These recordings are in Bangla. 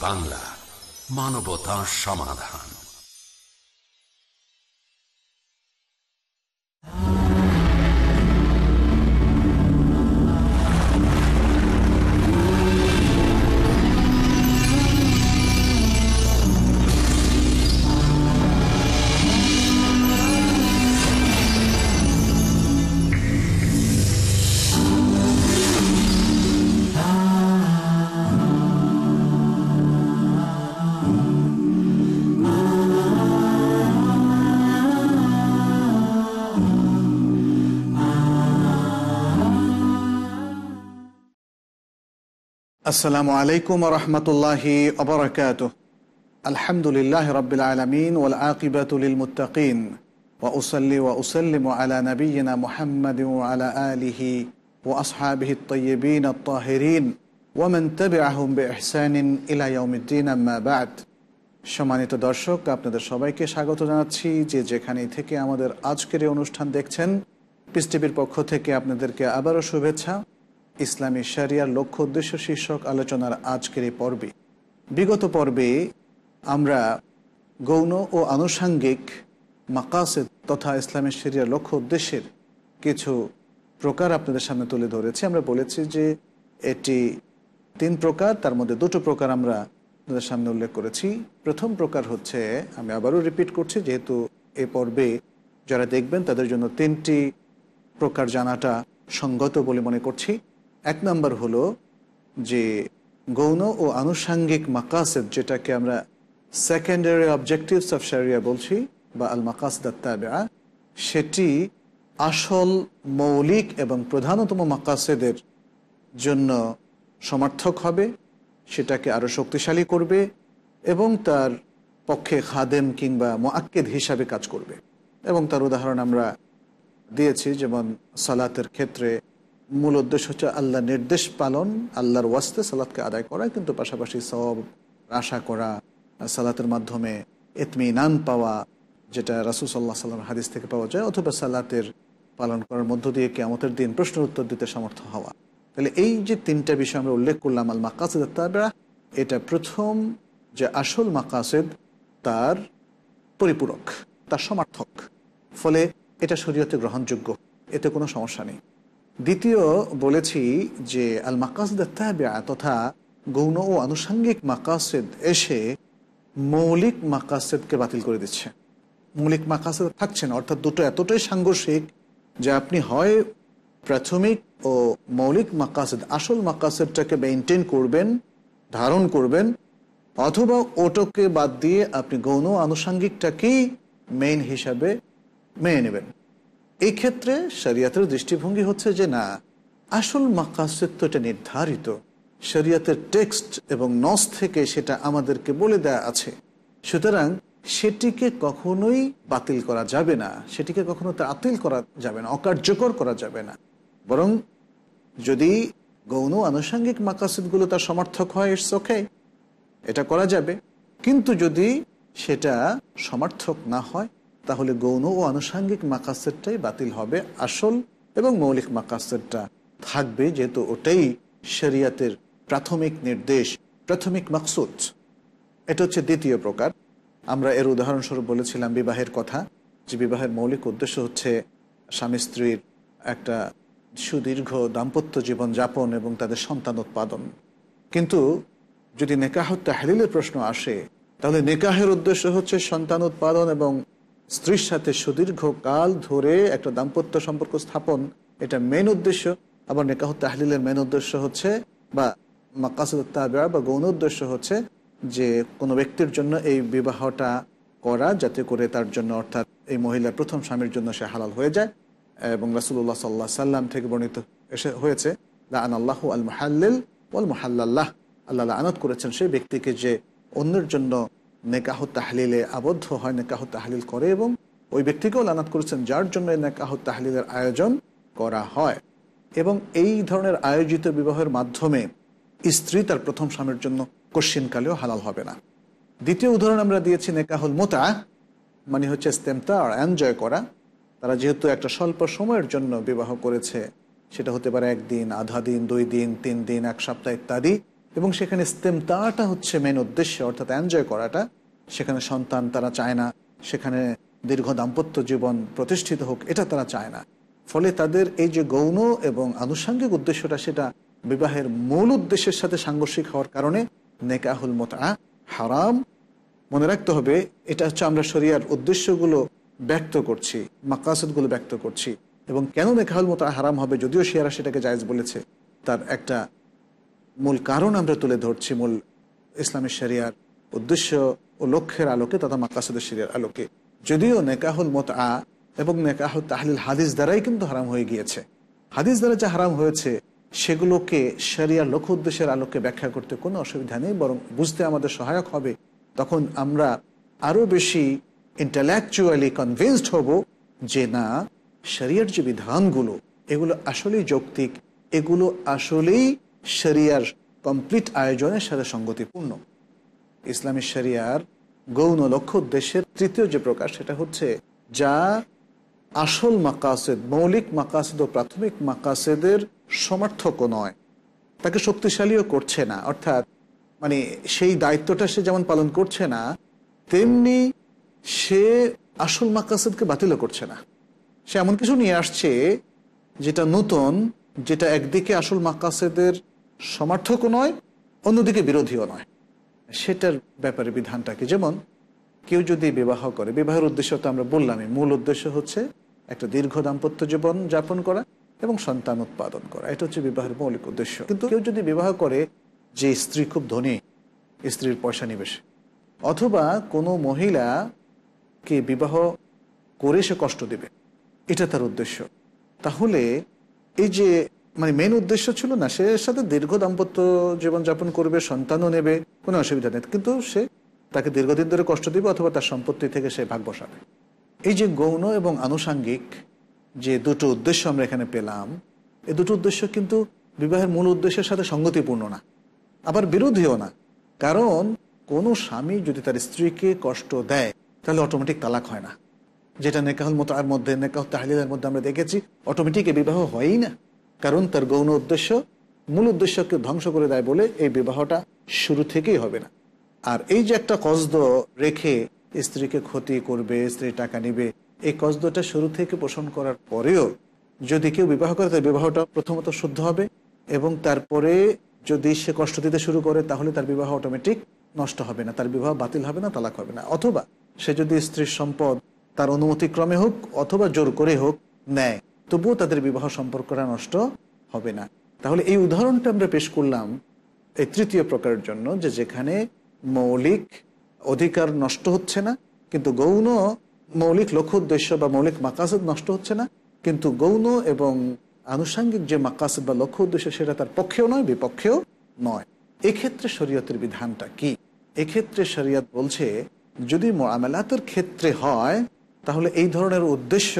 বাংলা মানবতা সমাধান। আসসালামু আলাইকুম রহমতুল্লাহি অবরাকাত আলহামদুলিল্লাহ রবিল আলমিন ওল আকিবাতুল মুতাকিন ওয়া উসল্লি ওয়া উসল্লিম আলা নবীনা মুহাম্মদ আলা আলিহি ও আসহাবিহি তৈবিন তাহরিন ওয়ামেন তবে আহম বে এহসানিন ইলাইউদ্দিন আম্মাবাদ সম্মানিত দর্শক, আপনাদের সবাইকে স্বাগত জানাচ্ছি যে যেখানে থেকে আমাদের আজকের অনুষ্ঠান দেখছেন। পিস পক্ষ থেকে আপনাদেরকে আবারও শুভেচ্ছা। ইসলামী শরিয়ার লক্ষ্য উদ্দেশ্য শীর্ষক আলোচনার আজকের এই পর্বে। বিগত পর্বে আমরা গৌণ ও আনুষাঙ্গিক মাকাসেদ তথা ইসলামী শরিয়ার লক্ষ্য উদ্দেশ্যের কিছু প্রকার আপনাদের সামনে তুলে ধরেছি। আমরা বলেছি যে এটি তিন প্রকার, তার মধ্যে দুটো প্রকার আমরা আপনাদের সামনে উল্লেখ করেছি। প্রথম প্রকার হচ্ছে, আমি আবারও রিপিট করছি, যেহেতু এ পর্বে যারা দেখবেন তাদের জন্য তিনটি প্রকার জানাটা সঙ্গত বলে মনে করছি। এক নম্বর হলো যে গৌণ ও আনুষাঙ্গিক মাকাসেদ, যেটাকে আমরা সেকেন্ডারি অবজেক্টিভস অফ শারিয়া বলছি, বা আল মাকাসদাত্তাবা সেটি আসল মৌলিক এবং প্রধানতম মাকাসেদের জন্য সমর্থক হবে, সেটাকে আরও শক্তিশালী করবে এবং তার পক্ষে খাদেম কিংবা মোয়াক্কেদ হিসাবে কাজ করবে। এবং তার উদাহরণ আমরা দিয়েছি, যেমন সালাতের ক্ষেত্রে মূল উদ্দেশ্য হচ্ছে আল্লাহ নির্দেশ পালন, আল্লাহর ওয়াস্তে সালাদকে আদায় করা, কিন্তু পাশাপাশি সব আশা করা, সালাতের মাধ্যমে এতমিনান পাওয়া, যেটা রাসুল সাল্লাহ সাল্লাম হাদিস থেকে পাওয়া যায়, অথবা সালাতের পালন করার মধ্য দিয়ে কেমতের দিন প্রশ্নের উত্তর দিতে সমর্থ হওয়া। তাহলে এই যে তিনটা বিষয় আমরা উল্লেখ করলাম আল মাকাসেদ তারা এটা প্রথম যে আসল মাকাসেদ তার পরিপূরক, তার সমর্থক। ফলে এটা শরীয়তে গ্রহণযোগ্য, এতে কোনো সমস্যা নেই। দ্বিতীয় বলেছি যে আল মাকাসেদ তথা গৌণ ও আনুষাঙ্গিক মাকাসেদ এসে মৌলিক মাকাসেদকে বাতিল করে দিচ্ছে। মৌলিক মাকাসেদ থাকছে না, অর্থাৎ দুটো এতটাই সাংঘর্ষিক যে আপনি হয় প্রাথমিক ও মৌলিক মাকাসেদ, আসল মাকাসেদটাকে মেনটেন করবেন, ধারণ করবেন, অথবা ওটোকে বাদ দিয়ে আপনি গৌণ আনুষাঙ্গিকটাকেই মেইন হিসাবে মেনে নেবেন। এই ক্ষেত্রে শরিয়াতের দৃষ্টিভঙ্গি হচ্ছে যে না, আসল এটা নির্ধারিত। শরিয়াতের টেক্সট এবং নস থেকে সেটা আমাদেরকে বলে দেয়া আছে। সুতরাং সেটিকে কখনোই বাতিল করা যাবে না, সেটিকে কখনো তাতিল করা যাবে না, অকার্যকর করা যাবে না। বরং যদি গৌণ আনুষাঙ্গিক মাকাসিদগুলো তার সমর্থক হয় ইটস ওকে এটা করা যাবে। কিন্তু যদি সেটা সমর্থক না হয় তাহলে গৌণ ও আনুষাঙ্গিক মাকাসেরটাই বাতিল হবে আসল এবং মৌলিক মাকাসেরটা থাকবে যেহেতু ওটাই শরিয়াতের প্রাথমিক নির্দেশ, প্রাথমিক মাকসুদ। এটা হচ্ছে দ্বিতীয় প্রকার। আমরা এর উদাহরণস্বরূপ বলেছিলাম বিবাহের কথা, যে বিবাহের মৌলিক উদ্দেশ্য হচ্ছে স্বামী স্ত্রীর একটা সুদীর্ঘ দাম্পত্য জীবন যাপন এবং তাদের সন্তান উৎপাদন। কিন্তু যদি নেকাহ তাহলিলের প্রশ্ন আসে, তাহলে নেকাহের উদ্দেশ্য হচ্ছে সন্তান উৎপাদন এবং স্ত্রীর সাথে সুদীর্ঘ কাল ধরে একটা দাম্পত্য সম্পর্ক স্থাপন, এটা মেন উদ্দেশ্য। আবার নেকাহ তাহলিলের মেন উদ্দেশ্য হচ্ছে, বা মাকাসুদ বা গৌণ উদ্দেশ্য হচ্ছে যে কোনো ব্যক্তির জন্য এই বিবাহটা করা, যাতে করে তার জন্য অর্থাৎ এই মহিলার প্রথম স্বামীর জন্য সে হালাল হয়ে যায়। এবং রাসুল্লাহ সাল্লাহ সাল্লাম থেকে বর্ণিত এসে হয়েছে লান আল্লাহ আল মাহাল্লিল ওয়াল মাহাল্লাহ আল্লাহ আনত করেছেন সেই ব্যক্তিকে যে অন্যের জন্য নেকাহ তাহলিলে আবদ্ধ হয়, নেকাহ তাহলিল করে এবং ওই ব্যক্তিকেও লানাত করেছেন, যার জন্য নেকাহ তাহলিলের আয়োজন করা হয়। এবং এই ধরনের আয়োজিত বিবাহের মাধ্যমে স্ত্রী তার প্রথম স্বামীর জন্য কশ্চিনকালেও হালাল হবে না। দ্বিতীয় উদাহরণ আমরা দিয়েছি নেকাহুল মোতা মানে হচ্ছে স্তেমতা আর এনজয় করা। তারা যেহেতু একটা স্বল্প সময়ের জন্য বিবাহ করেছে, সেটা হতে পারে একদিন, আধা দিন, দুই দিন, তিন দিন, এক সপ্তাহ ইত্যাদি। এবং সেখানে ইস্তেমতাটা হচ্ছে মেন উদ্দেশ্য, অর্থাৎ এনজয় করাটা। সেখানে সন্তান তারা চায় না। সেখানে দীর্ঘ দাম্পত্য জীবন প্রতিষ্ঠিত হোক, এটা তারা চায় না। ফলে তাদের এই যে গৌণ এবং আনুষঙ্গিক উদ্দেশ্যটা, সেটা বিবাহের মূল উদ্দেশ্যের সাথে সাংঘর্ষিক হওয়ার কারণে নেকাহুল মোতা হারাম। মনে রাখতে হবে, এটা হচ্ছে আমরা শরিয়ার উদ্দেশ্যগুলো ব্যক্ত করছি, মাকাসদগুলো ব্যক্ত করছি। এবং কেন নেকাহুল মোতা হারাম হবে, যদিও শিয়ারা সেটাকে জায়জ বলেছে, তার একটা মূল কারণ আমরা তুলে ধরছি মূল ইসলামী শরিয়ার উদ্দেশ্য ও লক্ষ্যের আলোকে তথা মাকাসুদের শরিয়ার আলোকে। যদিও নেকাহুল মত আ এবং নেকাহুল তাহলিল হাদিস দ্বারাই কিন্তু হারাম হয়ে গিয়েছে। হাদিস দ্বারা যা হারাম হয়েছে, সেগুলোকে শরিয়ার লক্ষ্য উদ্দেশ্যের আলোকে ব্যাখ্যা করতে কোনো অসুবিধা নেই, বরং বুঝতে আমাদের সহায়ক হবে তখন আমরা আরও বেশি ইন্টালেকচুয়ালি কনভিন্সড হব যে না, শরিয়ার যে বিধানগুলো, এগুলো আসলেই যৌক্তিক, এগুলো আসলেই শরিয়ার কমপ্লিট আয়োজনের সাথে সঙ্গতিপূর্ণ। ইসলামী শরিয়ার গৌণ লক্ষ্য উদ্দেশ্যের তৃতীয় যে প্রকাশ, সেটা হচ্ছে যা আসল মাকাসেদ, মৌলিক মাকাসেদ ও প্রাথমিক মাকাসেদের সমর্থকও নয়। তাকে শক্তিশালীও করছে না, অর্থাৎ মানে সেই দায়িত্বটা সে যেমন পালন করছে না, তেমনি সে আসল মাকাসেদকে বাতিলও করছে না। সে এমন কিছু নিয়ে আসছে যেটা নতুন, যেটা একদিকে আসল মাকাসেদের সমর্থকও নয়, অন্যদিকে বিরোধীও নয়। সেটার ব্যাপারে বিধানটাকে যেমন কেউ যদি বিবাহ করে, বিবাহের উদ্দেশ্য তো আমরা বললামই, মূল উদ্দেশ্য হচ্ছে একটা দীর্ঘ দাম্পত্য জীবন যাপন করা এবং সন্তান উৎপাদন করা। এটা হচ্ছে বিবাহের মৌলিক উদ্দেশ্য। কিন্তু কেউ যদি বিবাহ করে যে স্ত্রী খুব ধনী, স্ত্রীর পয়সা নিবেশে, অথবা কোনো মহিলাকে বিবাহ করে সে কষ্ট দেবে, এটা তার উদ্দেশ্য। তাহলে এই যে মানে মেন উদ্দেশ্য ছিল না, সে সাথে দীর্ঘ দাম্পত্য জীবনযাপন করবে, সন্তানও নেবে, কোনো অসুবিধা নেই। কিন্তু সে তাকে দীর্ঘদিন ধরে কষ্ট দিবে অথবা তার সম্পত্তি থেকে সে ভাগ বসাবে। এই যে গৌণ এবং আনুষাঙ্গিক যে দুটো উদ্দেশ্য আমরা এখানে পেলাম এই দুটো উদ্দেশ্য কিন্তু বিবাহের মূল উদ্দেশ্যের সাথে সঙ্গতিপূর্ণ না, আবার বিরোধীও না। কারণ কোনো স্বামী যদি তার স্ত্রীকে কষ্ট দেয়, তাহলে অটোমেটিক তালাক হয় না। যেটা নেকাহুল মতার মধ্যে নেকাহ তাহলিলের মধ্যে আমরা দেখেছি অটোমেটিক এ বিবাহ হয়ই না। কারণ তার গৌণ উদ্দেশ্য মূল উদ্দেশ্যকে ধ্বংস করে দেয় বলে এই বিবাহটা শুরু থেকেই হবে না। আর এই যে একটা কসদ রেখে স্ত্রীকে ক্ষতি করবে, স্ত্রী টাকা নিবে, এই কসদটা শুরু থেকে পোষণ করার পরেও যদি কেউ বিবাহ করে, তার বিবাহটা প্রথমত শুদ্ধ হবে এবং তারপরে যদি সে কষ্ট দিতে শুরু করে, তাহলে তার বিবাহ অটোমেটিক নষ্ট হবে না, তার বিবাহ বাতিল হবে না, তালাক হবে না। অথবা সে যদি স্ত্রীর সম্পদ তার অনুমতিক্রমে হোক অথবা জোর করে হোক নেয় তবুও তাদের বিবাহ সম্পর্কটা নষ্ট হবে না। তাহলে এই উদাহরণটা আমরা পেশ করলাম এই তৃতীয় প্রকারের জন্য যে যেখানে মৌলিক অধিকার নষ্ট হচ্ছে না, কিন্তু গৌণ মৌলিক লক্ষ্য উদ্দেশ্য বা মৌলিক মাকাসদ নষ্ট হচ্ছে না, কিন্তু গৌণ এবং আনুষাঙ্গিক যে মাকাসদ বা লক্ষ্য উদ্দেশ্য সেটা তার পক্ষেও নয়, বিপক্ষেও নয়। এক্ষেত্রে শরীয়তের বিধানটা কি? এক্ষেত্রে শরীয়ত বলছে, যদি মামলাতের ক্ষেত্রে হয়, তাহলে এই ধরনের উদ্দেশ্য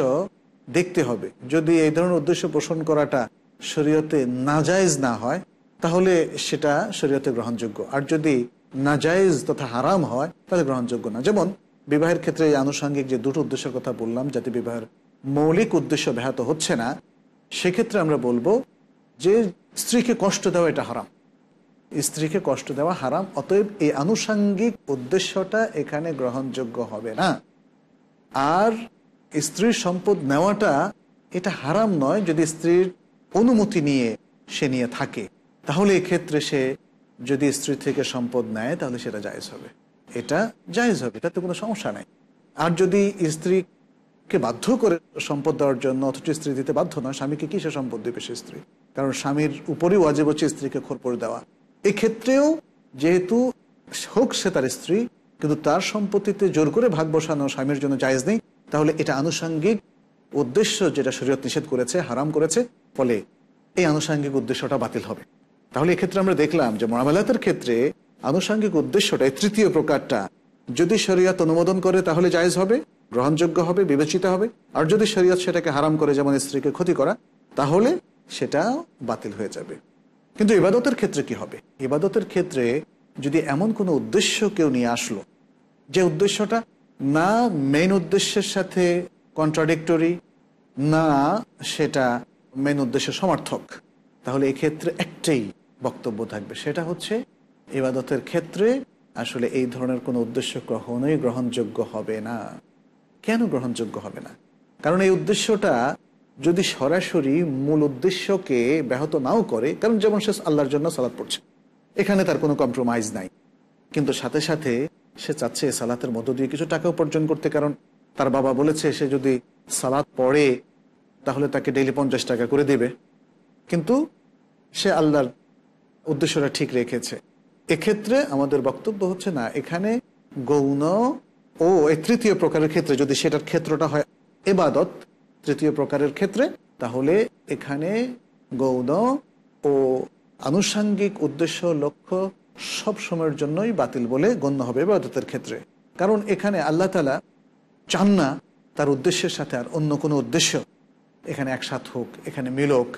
দেখতে হবে। যদি এই ধরনের উদ্দেশ্য পোষণ করাটা শরীয়তে নাজায়েজ না হয়, তাহলে সেটা শরীয়তে গ্রহণযোগ্য। আর যদি নাজায়েজ তথা হারাম হয়, তাহলে গ্রহণযোগ্য না। যেমন বিবাহের ক্ষেত্রে এই আনুষঙ্গিক যে দুটো উদ্দেশ্যের কথা বললাম, যাতে বিবাহের মৌলিক উদ্দেশ্য ব্যাহত হচ্ছে না, সেক্ষেত্রে আমরা বলব যে স্ত্রীকে কষ্ট দেওয়া এটা হারাম। স্ত্রীকে কষ্ট দেওয়া হারাম, অতএব এই আনুষঙ্গিক উদ্দেশ্যটা এখানে গ্রহণযোগ্য হবে না। আর স্ত্রীর সম্পদ নেওয়াটা এটা হারাম নয় যদি স্ত্রীর অনুমতি নিয়ে সে নিয়ে থাকে। তাহলে এক্ষেত্রে সে যদি স্ত্রী থেকে সম্পদ নেয়, তাহলে সেটা জায়েজ হবে। এটা জায়েজ হবে, তাতে কোনো সমস্যা নেই। আর যদি স্ত্রীকে বাধ্য করে সম্পদ দেওয়ার জন্য অথচ স্ত্রী দিতে বাধ্য নয়, স্বামীকে কি সে সম্পদ দেবে সে স্ত্রী? কারণ স্বামীর উপরেই ওয়াজেব হচ্ছে স্ত্রীকে খোরপর দেওয়া। এক্ষেত্রেও যেহেতু হোক সে তার স্ত্রী, কিন্তু তার সম্পত্তিতে জোর করে ভাগ বসানো স্বামীর জন্য জায়েজ নেই তাহলে এটা আনুষাঙ্গিক উদ্দেশ্য যেটা শরীয়ত নিষেধ করেছে, হারাম করেছে, ফলে এই আনুষাঙ্গিক উদ্দেশ্যটা বাতিল হবে। তাহলে এক্ষেত্রে আমরা দেখলাম যে মামালাতের ক্ষেত্রে আনুষাঙ্গিক উদ্দেশ্যটা, এই তৃতীয় প্রকারটা, যদি শরীয়ত অনুমোদন করে তাহলে জায়েজ হবে, গ্রহণযোগ্য হবে, বিবেচিত হবে। আর যদি শরীয়ত সেটাকে হারাম করে, যেমন স্ত্রীকে ক্ষতি করা, তাহলে সেটা বাতিল হয়ে যাবে। কিন্তু ইবাদতের ক্ষেত্রে কি হবে? ইবাদতের ক্ষেত্রে যদি এমন কোনো উদ্দেশ্য কেউ নিয়ে আসলো, যে উদ্দেশ্যটা না মেন উদ্দেশ্যের সাথে কন্ট্রাডিক্টরি না সেটা মেন উদ্দেশ্য সমর্থক। তাহলে এক্ষেত্রে একটাই বক্তব্য থাকবে, সেটা হচ্ছে ইবাদতের ক্ষেত্রে আসলে এই ধরনের কোনো উদ্দেশ্য কখনোই গ্রহণযোগ্য হবে না। কেন গ্রহণযোগ্য হবে না? কারণ এই উদ্দেশ্যটা যদি সরাসরি মূল উদ্দেশ্যকে ব্যাহত নাও করে, কারণ যেমন সে আল্লাহর জন্য সালাদ পড়ছে, এখানে তার কোনো কম্প্রোমাইজ নাই। কিন্তু সাথে সাথে সে চাচ্ছে সালাতের মধ্য দিয়ে কিছু টাকা উপার্জন করতে, কারণ তার বাবা বলেছে সে যদি সালাত পড়ে, তাহলে তাকে ডেইলি পঞ্চাশ টাকা করে দেবে। কিন্তু সে আল্লাহর উদ্দেশ্যটা ঠিক রেখেছে। এক্ষেত্রে আমাদের বক্তব্য হচ্ছে না, এখানে গৌণ ও এই তৃতীয় প্রকারের ক্ষেত্রে যদি সেটার ক্ষেত্রটা হয় এবাদত তৃতীয় প্রকারের ক্ষেত্রে, তাহলে এখানে গৌণ ও আনুষাঙ্গিক উদ্দেশ্য, লক্ষ্য সব সময়ের জন্যই বাতিল বলে গণ্য হবে এবাদতের ক্ষেত্রে। কারণ এখানে আল্লাহ তালা চান না তার উদ্দেশ্যের সাথে আর অন্য কোনো উদ্দেশ্য। এখানে একসাথ হোক, এখানে মিলক।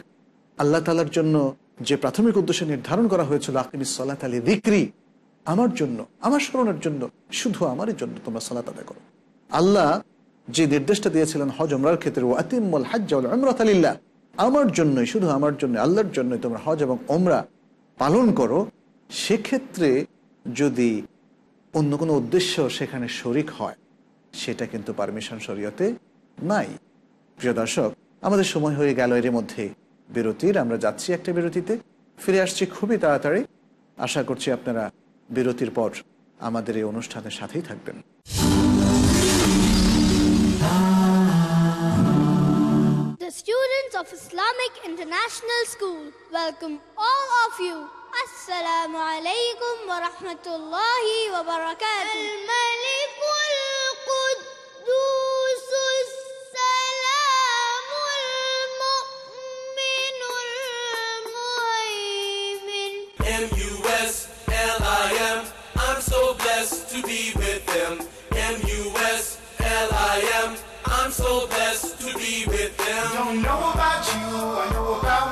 আল্লাহ তালার জন্য যে প্রাথমিক উদ্দেশ্য নির্ধারণ করা হয়েছিল, আকিমিস সালাত আলী দিক্রি আমার জন্য, আমার স্মরণের জন্য, শুধু আমারই জন্য তোমরা সালাত আদায় করো। আল্লাহ যে নির্দেশটা দিয়েছিলেন হজ ওমরার ক্ষেত্রে ও আতিমুল হাজ্জাউল আমরাত আলিল্লাহ আমার জন্যই, শুধু আমার জন্য আল্লাহর জন্যই তোমরা হজ এবং ওমরা পালন করো সেক্ষেত্রে যদি অন্য কোনো উদ্দেশ্য সেখানে শরিক হয়, সেটা কিন্তু পারমিশন শরীয়তে নাই। প্রিয় দর্শক, আমাদের সময় হয়ে গেল এর মধ্যে বিরতির। আমরা যাচ্ছি একটা বিরতিতে, ফিরে আসছি খুবই তাড়াতাড়ি। আশা করছি আপনারা বিরতির পর আমাদের এই অনুষ্ঠানের সাথেই থাকবেন। The students of Islamic International School welcome all of you. Alaikum wa rahmatullahi wa barakatuh. الملك القدوس السلام المؤمن المهيمن M-U-S-L-I-M. I'm so blessed to be with them. M-U-S-L-I-M. I'm so blessed to be with them. Don't know about you, I know about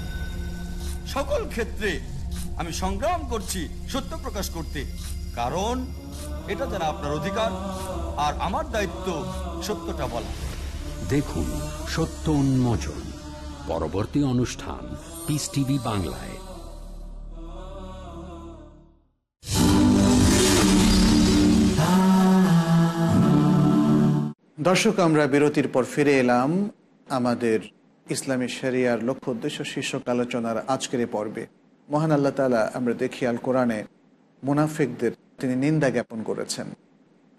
সকল ক্ষেত্রে আমি সংগ্রাম করছি সত্য প্রকাশ করতে। কারণ এটা যারা আপনার অধিকার আর আমার দায়িত্ব সত্যটা বলা। দেখুন সত্য উন্মোচন পরবর্তী অনুষ্ঠান পিস টিভি বাংলায়। দর্শক আমরা বিরতির পর ফিরে এলাম আমাদের ইসলামী শরিয়ার লক্ষ্য উদ্দেশ্য শীর্ষক আলোচনার আজকের পর্বে। মহান আল্লাহ তালা আমরা দেখি আল কোরআনে মুনাফিকদের তিনি নিন্দা জ্ঞাপন করেছেন।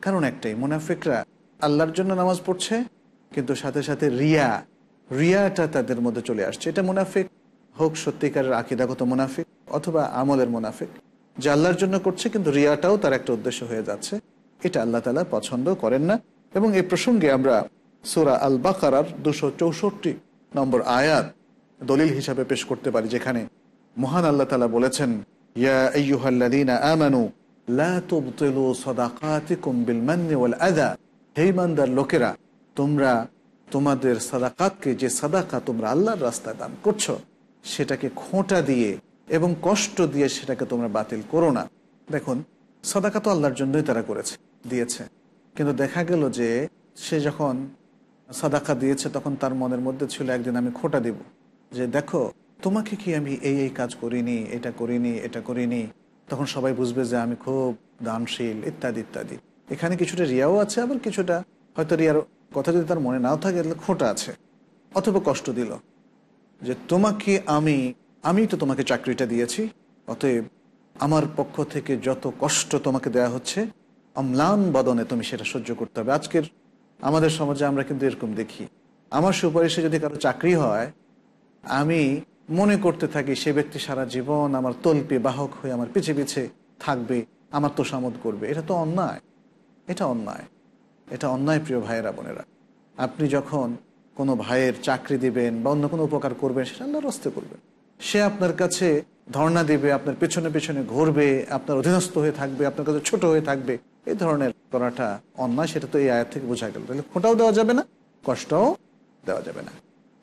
কারণ একটাই, মুনাফিকরা আল্লাহর জন্য নামাজ পড়ছে, কিন্তু সাথে সাথে রিয়া, রিয়াটা তাদের মধ্যে চলে আসছে। এটা মুনাফিক হোক সত্যিকারের আকিদাগত মুনাফিক অথবা আমলের মুনাফিক, যে আল্লাহর জন্য করছে, কিন্তু রিয়াটাও তার একটা উদ্দেশ্য হয়ে যাচ্ছে। এটা আল্লাহ তালা পছন্দ করেন না। এবং এই প্রসঙ্গে আমরা সুরা আল বাকারার দুশো চৌষট্টি নম্বর আয়াত দলিল হিসাবে পেশ করতে পারি, যেখানে মহান আল্লাহ তালা বলেছেন, ইয়া আমানু ওয়াল লোকেরা, তোমরা তোমাদের সাদাকাতকে যে সাদাকা তোমরা আল্লাহর রাস্তায় দান করছ, সেটাকে খোঁটা দিয়ে এবং কষ্ট দিয়ে সেটাকে তোমরা বাতিল করো না। দেখুন, সাদাকা তো আল্লাহর জন্যই তারা করেছে, দিয়েছে। কিন্তু দেখা গেল যে সে যখন সাদাকা দিয়েছে, তখন তার মনের মধ্যে ছিল একদিন আমি খোটা দিব। যে দেখো, তোমাকে কি আমি এই এই কাজ করিনি, এটা করিনি এটা করিনি? তখন সবাই বুঝবে যে আমি খুব দানশীল, ইত্যাদি ইত্যাদি। এখানে কিছুটা রিয়াও আছে, আবার কিছুটা হয়তো রিয়ার কথা যদি তার মনে নাও থাকে, তাহলে খোঁটা আছে। অথবা কষ্ট দিল। যে তোমাকে আমি আমি তো তোমাকে চাকরিটা দিয়েছি, অতএব আমার পক্ষ থেকে যত কষ্ট তোমাকে দেয়া হচ্ছে, অম্লান বদনে তুমি সেটা সহ্য করতে হবে। আজকের আমাদের সমাজে আমরা কিন্তু এরকম দেখি। আমার সুপারিশে যদি কারও চাকরি হয়, আমি মনে করতে থাকি সে ব্যক্তি সারা জীবন আমার তল্পে বাহক হয়ে আমার পিছে পিছে থাকবে, আমার তো সামদ করবে। এটা তো অন্যায়। এটা অন্যায়। এটা অন্যায় প্রিয় ভাইয়েরা, বোনেরা। আপনি যখন কোনো ভাইয়ের চাকরি দিবেন বা অন্য কোনো উপকার করবেন, সেটা আল্লাহর রস্তে করবেন। সে আপনার কাছে ধর্ণা দিবে, আপনার পেছনে পেছনে ঘুরবে, আপনার অধীনস্থ হয়ে থাকবে, আপনার কাছে ছোট হয়ে থাকবে। এই ধরনের করাটা অন্যায়, সেটা তো এই আয়াত থেকে বোঝা গেল। তাহলে খোঁটাও দেওয়া যাবে না, কষ্টও দেওয়া যাবে না।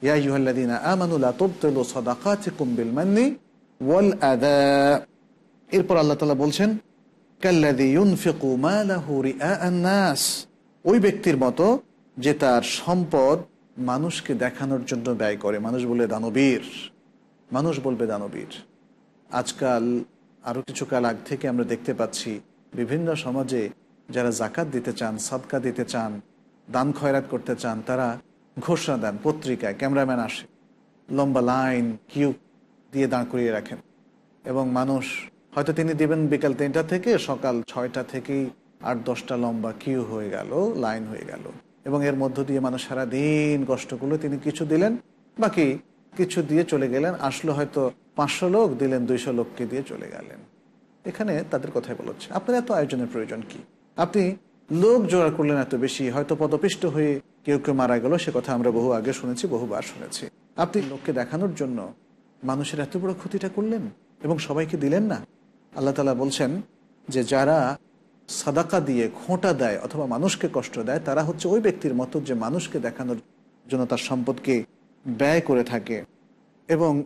ইয়া ইউহাল্লাদিনা আমানু লা তুবতিলু সাদাকাতিকুম বিল মান্নি ওয়াল আদা এরপর আল্লাহ তাআলা বলছেন ওই ব্যক্তির মতো যে তার সম্পদ মানুষকে দেখানোর জন্য ব্যয় করে। মানুষ বলে দানবীর। মানুষ বলবে দানবীর। আজকাল আরও কিছু কাল আগ থেকে আমরা দেখতে পাচ্ছি বিভিন্ন সমাজে যারা জাকাত দিতে চান, সাদকা দিতে চান, দান খয়রাত করতে চান, তারা ঘোষণা দেন, পত্রিকায় ক্যামেরাম্যান আসে, লম্বা লাইন, কিউ দিয়ে দাঁড় করিয়ে রাখেন। এবং মানুষ, হয়তো তিনি দিবেন বিকাল তিনটা থেকে সকাল ছয়টা থেকেই আট দশটা লম্বা কিউ হয়ে গেল, লাইন হয়ে গেল। এবং এর মধ্য দিয়ে মানুষ সারা দিন কষ্ট করল, তিনি কিছু দিলেন, বাকি কিছু দিয়ে চলে গেলেন, আসলো হয়তো পাঁচশো লোক, দিলেন দুইশো লোককে দিয়ে চলে গেলেন। এখানে তাদের কথাই বলা হচ্ছে। আপনার এত আয়োজনের প্রয়োজন কি? আপনি লোক জোড়া করলেন এত বেশি, হয়তো পদপিষ্ট হয়ে কেউ কেউ মারা গেল, সে কথা আমরা বহু আগে শুনেছি, বহুবার শুনেছি। আপনি লোককে দেখানোর জন্য মানুষের এত বড় ক্ষতিটা করলেন এবং সবাইকে দিলেন না? আল্লাহ তালা বলছেন যে যারা সাদাকা দিয়ে খোঁটা দেয় অথবা মানুষকে কষ্ট দেয়, তারা হচ্ছে ওই ব্যক্তির মতো যে মানুষকে দেখানোর জন্য তার সম্পদকে ব্যয় করে থাকে। এবং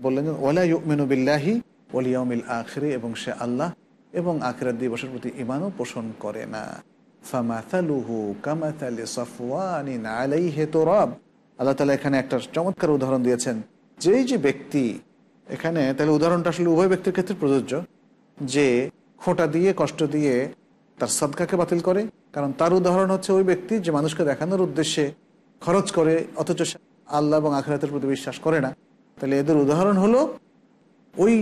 বললেন ওলা ইউমেনু বিল্লাহি ওলিয়াউমিল আখরি, এবং সে আল্লাহ এবং আখরাত দিবসের প্রতি ইমানও পোষণ করে না। ফামাথালুহু কামাথালি সফওয়ানিন আলাইহি তুরাব। আল্লাহ তাআলা এখানে একটা চমৎকার উদাহরণ দিয়েছেন। যেই যে ব্যক্তি এখানে, তাহলে উদাহরণটা আসলে উভয় ব্যক্তির ক্ষেত্রে প্রযোজ্য। যে খোঁটা দিয়ে, কষ্ট দিয়ে তার সদকাকে বাতিল করে, কারণ তার উদাহরণ হচ্ছে ওই ব্যক্তি যে মানুষকে দেখানোর উদ্দেশ্যে খরচ করে, অথচ আল্লাহ এবং আখরাতের প্রতি বিশ্বাস করে না। তাহলে এদের উদাহরণ হলো ওই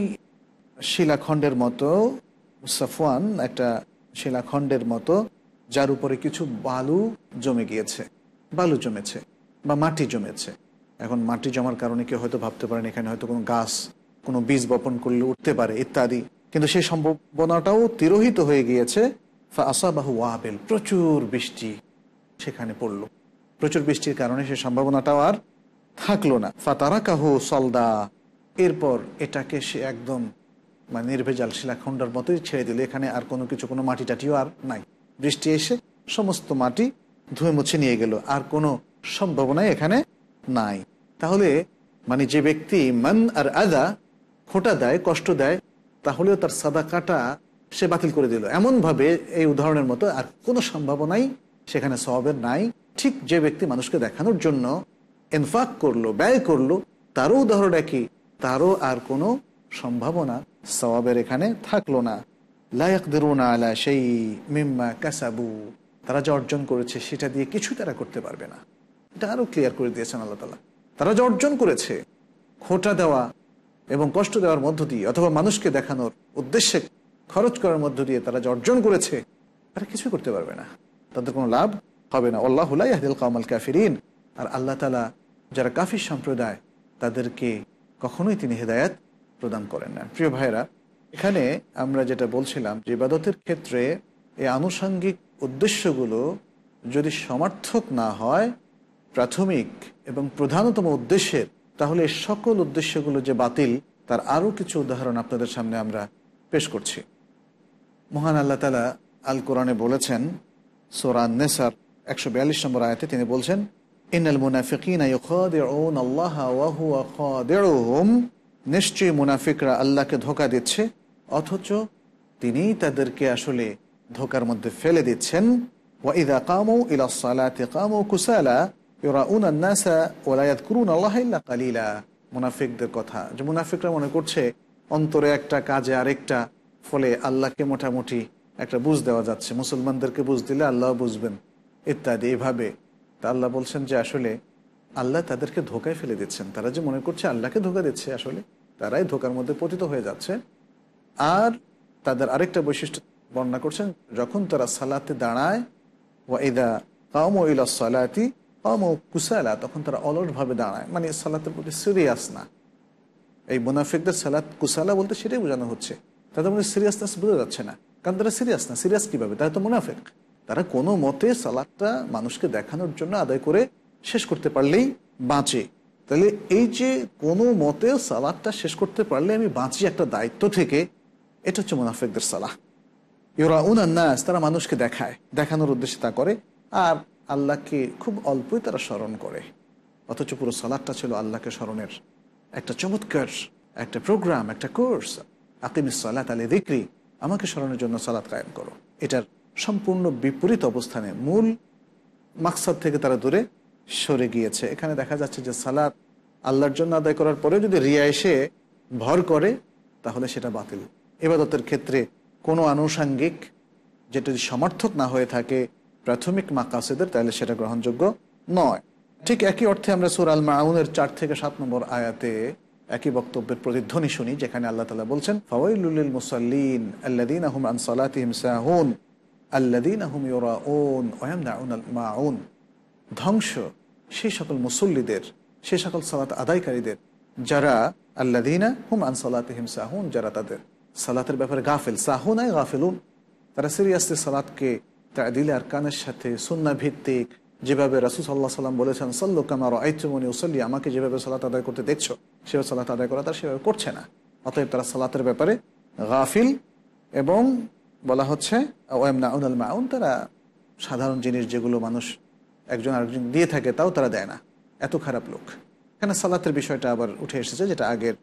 শিলাখণ্ডের মতো, সাফওয়ান একটা শিলাখণ্ডের মতো, যার উপরে কিছু বালু জমে গিয়েছে। বালু জমেছে বা মাটি জমেছে। এখন মাটি জমার কারণে কেউ হয়তো ভাবতে পারেন, এখানে হয়তো কোনো গাছ, কোনো বীজ বপন করলে উঠতে পারে ইত্যাদি। কিন্তু সেই সম্ভাবনাটাও তিরোহিত হয়ে গিয়েছে। আসাবাহু ওয়াবেল প্রচুর বৃষ্টি সেখানে পড়ল। প্রচুর বৃষ্টির কারণে সে সম্ভাবনাটাও আর থাকল না। ফাতারা কাহু সলদা। এরপর এটাকে সে একদম মানে নির্ভেজাল শিলাখণ্ডার মতোই ছেড়ে দিল। এখানে আর কোনো কিছু, কোনো মাটি টাটিও আর নাই। বৃষ্টি এসে সমস্ত মাটি ধুয়ে মুছে নিয়ে গেল। আর কোনো সম্ভাবনাই এখানে নাই। তাহলে মানে যে ব্যক্তি মান আর আদা খোটা দেয়, কষ্ট দেয়, তাহলেও তার সাদা কাটা সে বাতিল করে দিল। এমনভাবে এই উদাহরণের মতো আর কোনো সম্ভাবনাই সেখানে সবের নাই। ঠিক যে ব্যক্তি মানুষকে দেখানোর জন্য ইনফাক করল, ব্যয় করল, তারও উদাহরণ একই, তারও আর কোনো সম্ভাবনা সবাবের এখানে থাকল না। লায়ক দেরুনা আলা সেই মিম্মা কাসাবু। তারা যা অর্জন করেছে সেটা দিয়ে কিছু তারা করতে পারবে না। এটা আরও ক্লিয়ার করে দিয়েছেন আল্লাহ তালা তারা যা অর্জন করেছে, খোটা দেওয়া এবং কষ্ট দেওয়ার মধ্য দিয়ে অথবা মানুষকে দেখানোর উদ্দেশ্যে খরচ করার মধ্য দিয়ে তারা যে অর্জন করেছে, তারা কিছু করতে পারবে না। তাদের কোনো লাভ হবে না। আল্লাহুল্লাহ কামাল কাফিরিন। আর আল্লাহ তালা যারা কাফির সম্প্রদায়, তাদেরকে কখনোই তিনি হেদায়াত প্রদান করেন না। প্রিয় ভাইরা এখানে আমরা যেটা বলছিলাম যে ইবাদতের ক্ষেত্রে এই আনুষঙ্গিক উদ্দেশ্যগুলো যদি সমার্থক না হয়, প্রাথমিক এবং প্রধানতম উদ্দেশ্যের, তাহলে সকল উদ্দেশ্যগুলো যে বাতিল, তার আরও কিছু উদাহরণ আপনাদের সামনে আমরা পেশ করছি। মহান আল্লাহ তালা আল কোরআনে বলেছেন সোরান নেসার একশো বিয়াল্লিশ নম্বর আয়তে তিনি বলছেন ইনাল মুনাফিকিনা আল্লাহ নিশ্চয়ই মুনাফিকরা আল্লাহকে ধোকা দিচ্ছে, অথচ তিনিই তাদেরকে আসলে ধোকার মধ্যে ফেলে দিচ্ছেন। কুসালা লা ইয়াযকুরুন আল্লাহ মুনাফিকদের কথা। যে মুনাফিকরা মনে করছে, অন্তরে একটা কাজে আরেকটা, ফলে আল্লাহকে মোটামুটি একটা বুঝ দেওয়া যাচ্ছে। মুসলমানদেরকে বুঝ দিলে আল্লাহ বুঝবেন। ইত্যাদি এভাবে। তা আল্লাহ বলছেন যে আসলে আল্লাহ তাদেরকে ধোকায় ফেলে দিচ্ছেন। তারা যে মনে করছে আল্লাহকে ধোকা দিচ্ছে আসলে, তারাই ধোকার মধ্যে পতিত হয়ে যাচ্ছে। আর তাদের আরেকটা বৈশিষ্ট্য বর্ণনা করছেন, যখন তারা সালাতে দাঁড়ায় ও এদা কাম ইলা সালাতি, কাম কুসালা, তখন তারা অলসভাবে দাঁড়ায়। মানে সালাতের প্রতি সিরিয়াস না। এই মুনাফিকদের সালাত কুসালা বলতে সেটাই বোঝানো হচ্ছে। তাদের মধ্যে সিরিয়াসনেস বোঝা যাচ্ছে না। কারণ তারা সিরিয়াস না। সিরিয়াস কীভাবে? তারা তো মুনাফিক। তারা কোনো মতে সালাদটা মানুষকে দেখানোর জন্য আদায় করে শেষ করতে পারলেই বাঁচে। তাহলে এই যে কোনো মতে সালাদটা শেষ করতে পারলে আমি বাঁচি একটা দায়িত্ব থেকে, এটা হচ্ছে মুনাফিকদের সালাহ। ইউরা উনান্নাস তারা মানুষকে দেখায়, দেখানোর উদ্দেশ্যে তা করে, আর আল্লাহকে খুব অল্পই তারা স্মরণ করে। অথচ পুরো সালাদটা ছিল আল্লাহকে স্মরণের একটা চমৎকার একটা প্রোগ্রাম একটা কোর্স আকিমিস সালাত আলী দিক্রি আমাকে স্মরণের জন্য সালাদ কায়েম করো। এটার সম্পূর্ণ বিপরীত অবস্থানে মূল মাকসাদ থেকে তারা দূরে সরে গিয়েছে। এখানে দেখা যাচ্ছে যে সালাদ আল্লাহর জন্য আদায় করার পরে যদি রিয়া এসে ভর করে, তাহলে সেটা বাতিল। এবাদতের ক্ষেত্রে কোনো আনুষাঙ্গিক যেটা যদি সমর্থক না হয়ে থাকে প্রাথমিক মাকাসেদের, তাহলে সেটা গ্রহণযোগ্য নয়। ঠিক একই অর্থে আমরা সুর আল মাউনের চার থেকে সাত নম্বর আয়াতে একই বক্তব্যের প্রতিধ্বনি শুনি, যেখানে আল্লাহ তালা বলছেন, ফওয়াইলুল মুসাল্লিন আল্লাদিন আহম আন সালাতিহিম সাহুন আল্লাদিন আহম ইউরাউন ওয়ামনাউন আল মাউন। ধ্বংস সেই সকল মুসল্লিদের সেই সকল সালাত আদায়কারীদের, যারা আল্লাদিনা হুম আন সালাতিহিম সাহুন, যারা তাদের সালাতের ব্যাপারে গাফেল। সাহুনায় গাফেলুন। তারা সিরিয়াসলি সালাদকে তাদিল আরকানের সাথে সুন্না ভিত্তিক যেভাবে রাসুল সাল্লাহ সাল্লাম বলেছেন, সল্লু কামার আইচমনি ওসল্লি আমাকে যেভাবে সালাত আদায় করতে দেখছ, সেভাবে সালাত আদায় করা তারা সেভাবে করছে না। অতএব তারা সালাতের ব্যাপারে গাফিল এবং বলা হচ্ছে ওয়ামনা উনাল মাউন, তারা সাধারণ জিনিস যেগুলো মানুষ একজন আরেকজন দিয়ে থাকে, তাও তারা দেয় না। এত খারাপ লোক। এখানে সালাতের বিষয়টা আবার উঠে এসেছে, যেটা আগের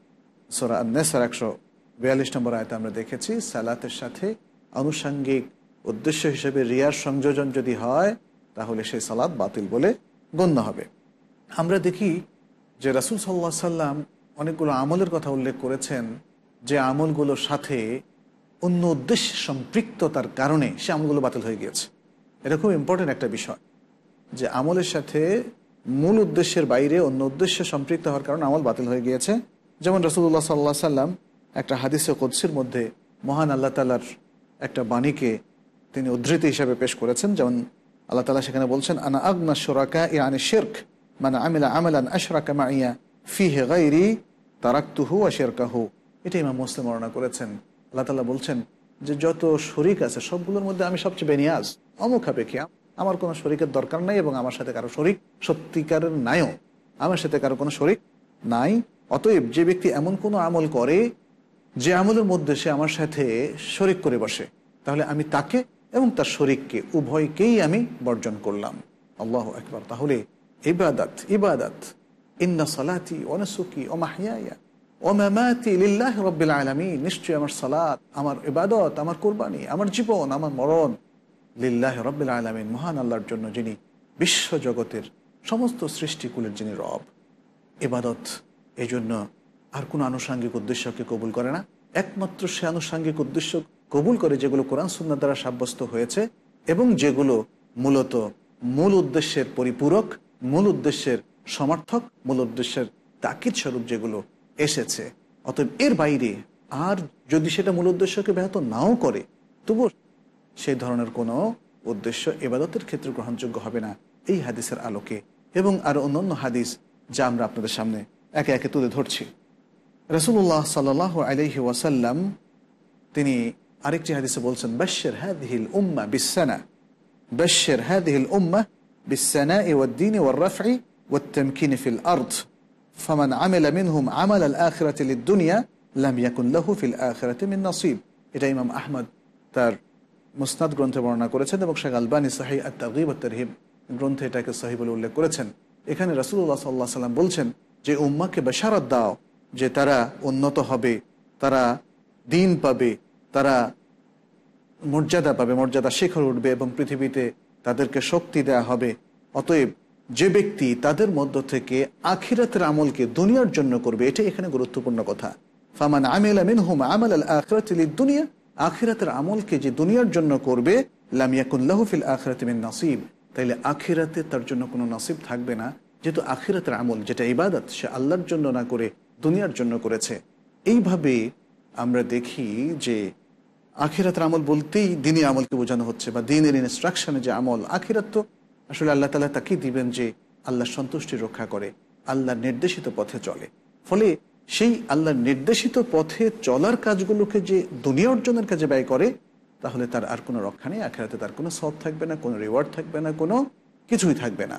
সোরা নেসার একশো বিয়াল্লিশ নম্বর আয়তে আমরা দেখেছি। সালাতের সাথে আনুষাঙ্গিক উদ্দেশ্য হিসেবে রিয়ার সংযোজন যদি হয়, তাহলে সেই সালাদ বাতিল বলে গণ্য হবে। আমরা দেখি যে রাসুল সাল্লাহ সাল্লাম অনেকগুলো আমলের কথা উল্লেখ করেছেন, যে আমলগুলোর সাথে অন্য উদ্দেশ্যে সম্পৃক্ততার কারণে সে আমলগুলো বাতিল হয়ে গিয়েছে। এটা খুব ইম্পর্টেন্ট একটা বিষয়। যে আমলের সাথে মূল উদ্দেশ্যের বাইরে অন্য উদ্দেশ্যে সম্পৃক্ত হওয়ার কারণে আমল বাতিল হয়ে গিয়েছে। যেমন রসুল্লাহ সাল্লাহ সাল্লাম একটা হাদিসে কদসির মধ্যে মহান আল্লাহ তালার একটা বাণীকে তিনি উদ্ধৃতি হিসাবে পেশ করেছেন। যেমন আল্লাহ তালা সেখানে বলছেন, আনা আগনা সোরাকা ই আনে শেরক মানে আমিলা আমেলান আশরাকা মাইয়া ফি হে গাইরি তারাক্তুহু আশেরকাহু এটা ইমাম মুসলিম বর্ণনা করেছেন। আল্লাহ তালা বলছেন যে যত শরিক আছে সবগুলোর মধ্যে আমি সবচেয়ে বেনিয়াজ অমুখাপেক্ষী আমার কোনো শরিকের দরকার নাই এবং আমার সাথে কারও শরিক সত্যিকারের নাইও আমার সাথে কারও কোনো শরিক নাই। অতএব যে ব্যক্তি এমন কোনো আমল করে, যে আমলের মধ্যে সে আমার সাথে শরিক করে বসে, তাহলে আমি তাকে এবং তার শরিককে, উভয়কেই আমি বর্জন করলাম। আল্লাহ একবার তাহলে ইবাদাত ইবাদাত। ইন্না সালাতি অনসুকি ও মাহিয়া ও মামাতি লিল্লাহ রব্বিল আলমী নিশ্চয়ই আমার সালাত, আমার ইবাদত, আমার কোরবানি, আমার জীবন, আমার মরণ লিল্লাহ রব্বিল আলমিন, মহান আল্লাহর জন্য যিনি বিশ্ব জগতের সমস্ত সৃষ্টিকুলের যিনি রব। এবাদত এই জন্য আর কোনো আনুষাঙ্গিক উদ্দেশ্যকে কবুল করে না। একমাত্র সে আনুষাঙ্গিক উদ্দেশ্য কবুল করে যেগুলো কোরআন সুন্না দ্বারা সাব্যস্ত হয়েছে এবং যেগুলো মূলত মূল উদ্দেশ্যের পরিপূরক, মূল উদ্দেশ্যের সমর্থক, মূল উদ্দেশ্যের তাকিদ স্বরূপ যেগুলো এসেছে। অতএব এর বাইরে আর যদি সেটা মূল উদ্দেশ্যকে ব্যাহত নাও করে তবু সেই ধরনের কোনো উদ্দেশ্য এবাদতের ক্ষেত্রে গ্রহণযোগ্য হবে না এই হাদিসের আলোকে এবং আরও অন্যান্য হাদিস যা আমরা আপনাদের সামনে একে একে তুলে ধরছি রসুল্লাহ সাল আলহি ওয়াসাল্লাম তিনি আরেকটি হাদিসে বলছেন বশের হাদিহিল উম্মা বিসানা বশের হাদিহিল উম্মা বিসানা ওয়াদ্দিন ওয়াররাফি والتمكين في الأرض فمن عمل منهم عمل الآخرة للدنيا لم يكن له في الآخرة من نصيب এটা ইমাম আহমদ তার মুসনাদ গ্রন্থে বর্ণনা করেছেন এবং শেখ আলবানী সাহি আর তাগিব গ্রন্থে এটাকে সাহি বলে উল্লেখ করেছেন। এখানে রাসুল্লাহ সাল্লাহ সাল্লাম বলছেন যে, উম্মাকে বেশারত দাও যে তারা উন্নত হবে, তারা দিন পাবে, তারা মর্যাদা পাবে মর্যাদা শিখর উঠবে এবং পৃথিবীতে তাদেরকে শক্তি দেয়া হবে। অতএব যে ব্যক্তি তাদের মধ্য থেকে আখিরাতের আমলকে দুনিয়ার জন্য করবে, এটাই এখানে গুরুত্বপূর্ণ কথা। ফামান আমিল আমিন হুম আমল আল আখরাত দুনিয়া আখিরাতের আমলকে যে দুনিয়ার জন্য করবে লামিয়াকুল্লাহফিল আখরাত মিন নাসিব। তাইলে আখিরাতে তার জন্য কোনো নাসিব থাকবে না, যেহেতু আখিরাতের আমল যেটা ইবাদত, সে আল্লাহর জন্য না করে, দুনিয়ার জন্য করেছে। এইভাবে আমরা দেখি যে আখিরাতের আমল বলতেই দিনী আমলকে বোঝানো হচ্ছে, বা দিনের ইনস্ট্রাকশনে যে আমল, আখিরাত তো আসলে আল্লাহ তালা তাকেই দিবেন যে আল্লাহ সন্তুষ্টি রক্ষা করে আল্লাহর নির্দেশিত পথে চলে। ফলে সেই আল্লাহর নির্দেশিত পথে চলার কাজগুলোকে যে দুনিয়া অর্জনের কাজে ব্যয় করে, তাহলে তার আর কোনো রক্ষা নেই, আখেরাতে তার কোনো সব থাকবে না, কোনো রিওয়ার্ড থাকবে না, কোনো কিছুই থাকবে না।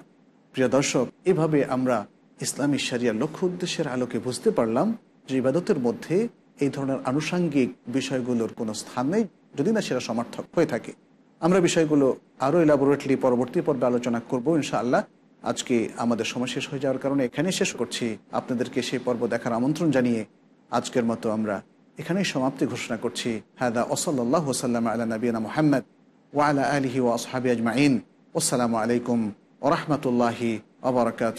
প্রিয় দর্শক, এভাবে আমরা ইসলামী সারিয়ার লক্ষ্য উদ্দেশ্যের আলোকে বুঝতে পারলাম যে ইবাদতের মধ্যে এই ধরনের আনুষাঙ্গিক বিষয়গুলোর কোনো স্থান নেই, যদি না সেটা সমর্থক হয়ে থাকে। আমরা বিষয়গুলো আরও এলাবোরেটলি পরবর্তী পর্বে আলোচনা করব, ইনশাআল্লাহ। আজকে আমাদের সময় শেষ হয়ে যাওয়ার কারণে এখানেই শেষ করছি। আপনাদেরকে সেই পর্ব দেখার আমন্ত্রণ জানিয়ে আজকের মতো আমরা এখানেই সমাপ্তি ঘোষণা করছি। হায়দা ওসল্লাহ ওসাল্লাম আল্লাহ নবীনা মোহাম্মদ ওয়ালা আলহি ও আসহাবি আজমাইন। আসসালামু আলাইকুম ওরহমতুল্লাহি আবরকাত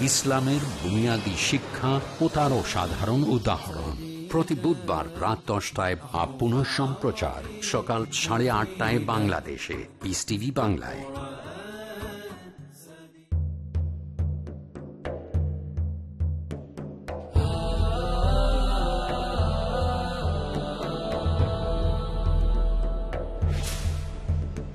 ইসলামের বুনিয়াদী শিক্ষা ও তারও সাধারণ উদাহরণ। প্রতি বুধবার রাত দশটায় বা পুনঃ সম্প্রচার সকাল সাড়ে আটটায় বাংলাদেশে। পিস টিভি বাংলায়।